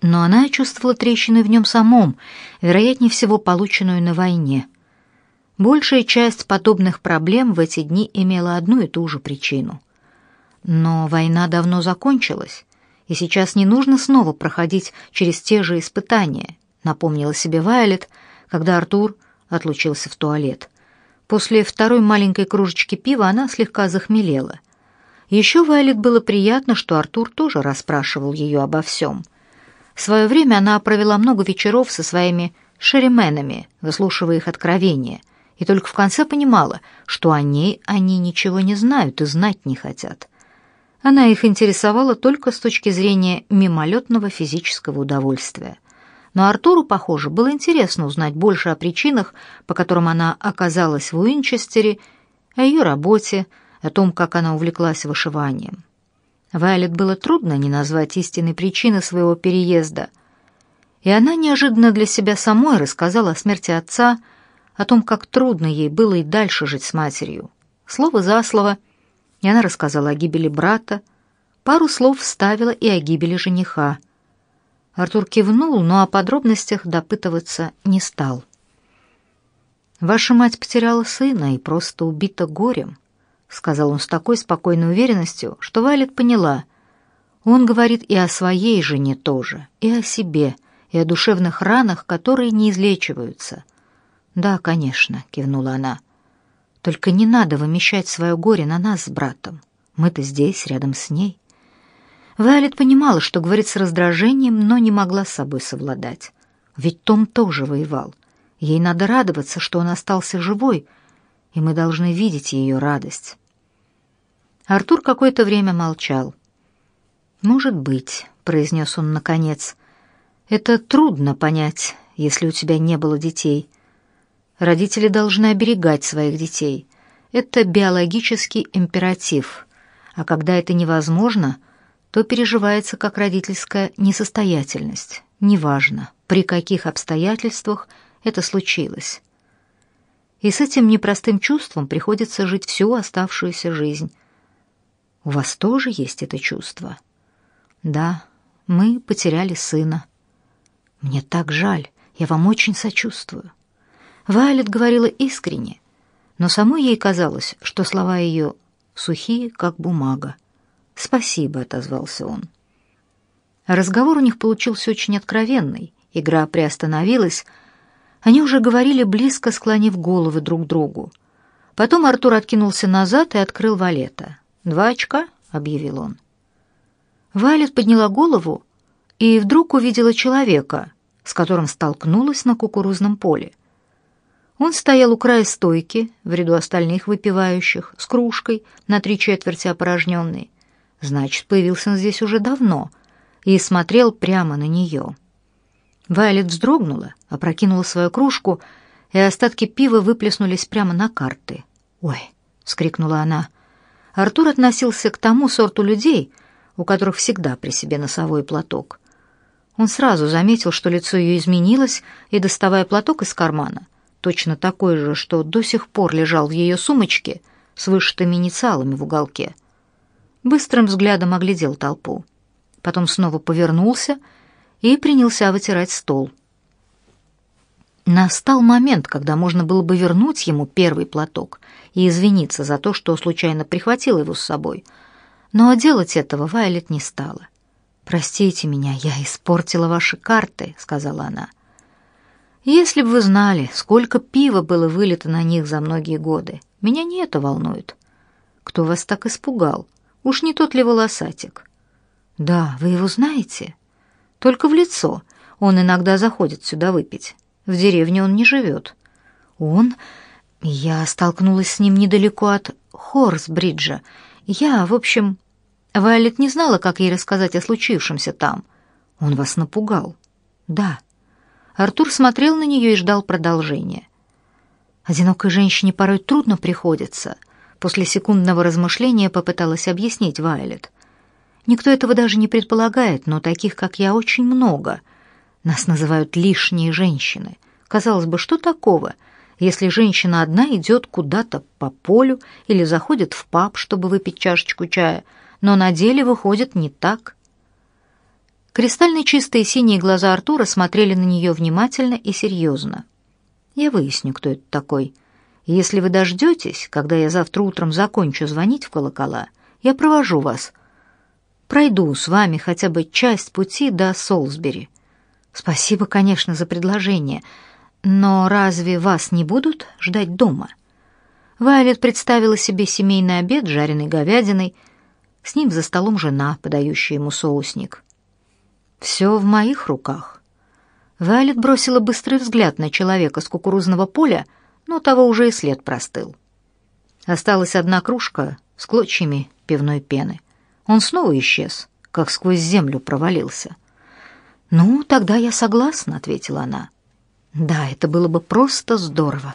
но она чувствовала трещины в нем самом, вероятнее всего полученную на войне. Большая часть подобных проблем в эти дни имела одну и ту же причину. Но война давно закончилась, и сейчас не нужно снова проходить через те же испытания, напомнила себе Вайлет, когда Артур отлучился в туалет. После второй маленькой кружечки пива она слегка захмелела. Еще Вайлет было приятно, что Артур тоже расспрашивал ее обо всем. В свое время она провела много вечеров со своими шеременами, выслушивая их откровения, и только в конце понимала, что о ней они ничего не знают и знать не хотят. Она их интересовала только с точки зрения мимолетного физического удовольствия. Но Артуру, похоже, было интересно узнать больше о причинах, по которым она оказалась в Уинчестере, о ее работе, о том, как она увлеклась вышиванием. Вайлет было трудно не назвать истинной причины своего переезда, и она неожиданно для себя самой рассказала о смерти отца, о том, как трудно ей было и дальше жить с матерью. Слово за слово, и она рассказала о гибели брата, пару слов вставила и о гибели жениха. Артур кивнул, но о подробностях допытываться не стал. «Ваша мать потеряла сына и просто убита горем», — сказал он с такой спокойной уверенностью, что Вайлет поняла. Он говорит и о своей жене тоже, и о себе, и о душевных ранах, которые не излечиваются. «Да, конечно», — кивнула она. «Только не надо вымещать свое горе на нас с братом. Мы-то здесь, рядом с ней». Вайлет понимала, что говорит с раздражением, но не могла с собой совладать. Ведь Том тоже воевал. Ей надо радоваться, что он остался живой — и мы должны видеть ее радость. Артур какое-то время молчал. «Может быть», — произнес он наконец, — «это трудно понять, если у тебя не было детей. Родители должны оберегать своих детей. Это биологический императив, а когда это невозможно, то переживается как родительская несостоятельность. Неважно, при каких обстоятельствах это случилось и с этим непростым чувством приходится жить всю оставшуюся жизнь. У вас тоже есть это чувство? Да, мы потеряли сына. Мне так жаль, я вам очень сочувствую. Вайлет говорила искренне, но самой ей казалось, что слова ее сухие, как бумага. «Спасибо», — отозвался он. Разговор у них получился очень откровенный. Игра приостановилась, они уже говорили, близко склонив головы друг к другу. Потом Артур откинулся назад и открыл валета. «Два очка?» — объявил он. Валет подняла голову и вдруг увидела человека, с которым столкнулась на кукурузном поле. Он стоял у края стойки, в ряду остальных выпивающих, с кружкой, на три четверти опорожненной. Значит, появился он здесь уже давно и смотрел прямо на нее. Вайлет вздрогнула, опрокинула свою кружку, и остатки пива выплеснулись прямо на карты. «Ой!» — вскрикнула она. Артур относился к тому сорту людей, у которых всегда при себе носовой платок. Он сразу заметил, что лицо ее изменилось, и, доставая платок из кармана, точно такой же, что до сих пор лежал в ее сумочке, с вышитыми инициалами в уголке, быстрым взглядом оглядел толпу. Потом снова повернулся и принялся вытирать стол. Настал момент, когда можно было бы вернуть ему первый платок и извиниться за то, что случайно прихватил его с собой. Но делать этого Вайлет не стала. «Простите меня, я испортила ваши карты», — сказала она. «Если бы вы знали, сколько пива было вылито на них за многие годы. Меня не это волнует. Кто вас так испугал? Уж не тот ли волосатик?» «Да, вы его знаете?» Только в лицо. Он иногда заходит сюда выпить. В деревне он не живет. Он... Я столкнулась с ним недалеко от Хорсбриджа. Я, в общем... Вайлет не знала, как ей рассказать о случившемся там. Он вас напугал. Да. Артур смотрел на нее и ждал продолжения. Одинокой женщине порой трудно приходится. После секундного размышления попыталась объяснить Вайлет. Никто этого даже не предполагает, но таких, как я, очень много. Нас называют лишние женщины. Казалось бы, что такого, если женщина одна идет куда-то по полю или заходит в паб, чтобы выпить чашечку чая, но на деле выходит не так. Кристально чистые синие глаза Артура смотрели на нее внимательно и серьезно. «Я выясню, кто это такой. если вы дождетесь, когда я завтра утром закончу звонить в колокола, я провожу вас. Пройду с вами хотя бы часть пути до Солсбери. Спасибо, конечно, за предложение, но разве вас не будут ждать дома?» Вайлет представила себе семейный обед с жареной говядиной, с ним за столом жена, подающая ему соусник. «Все в моих руках». Вайлет бросила быстрый взгляд на человека с кукурузного поля, но того уже и след простыл. Осталась одна кружка с клочьями пивной пены. Он снова исчез, как сквозь землю провалился. «Ну, тогда я согласна», — ответила она. «Да, это было бы просто здорово».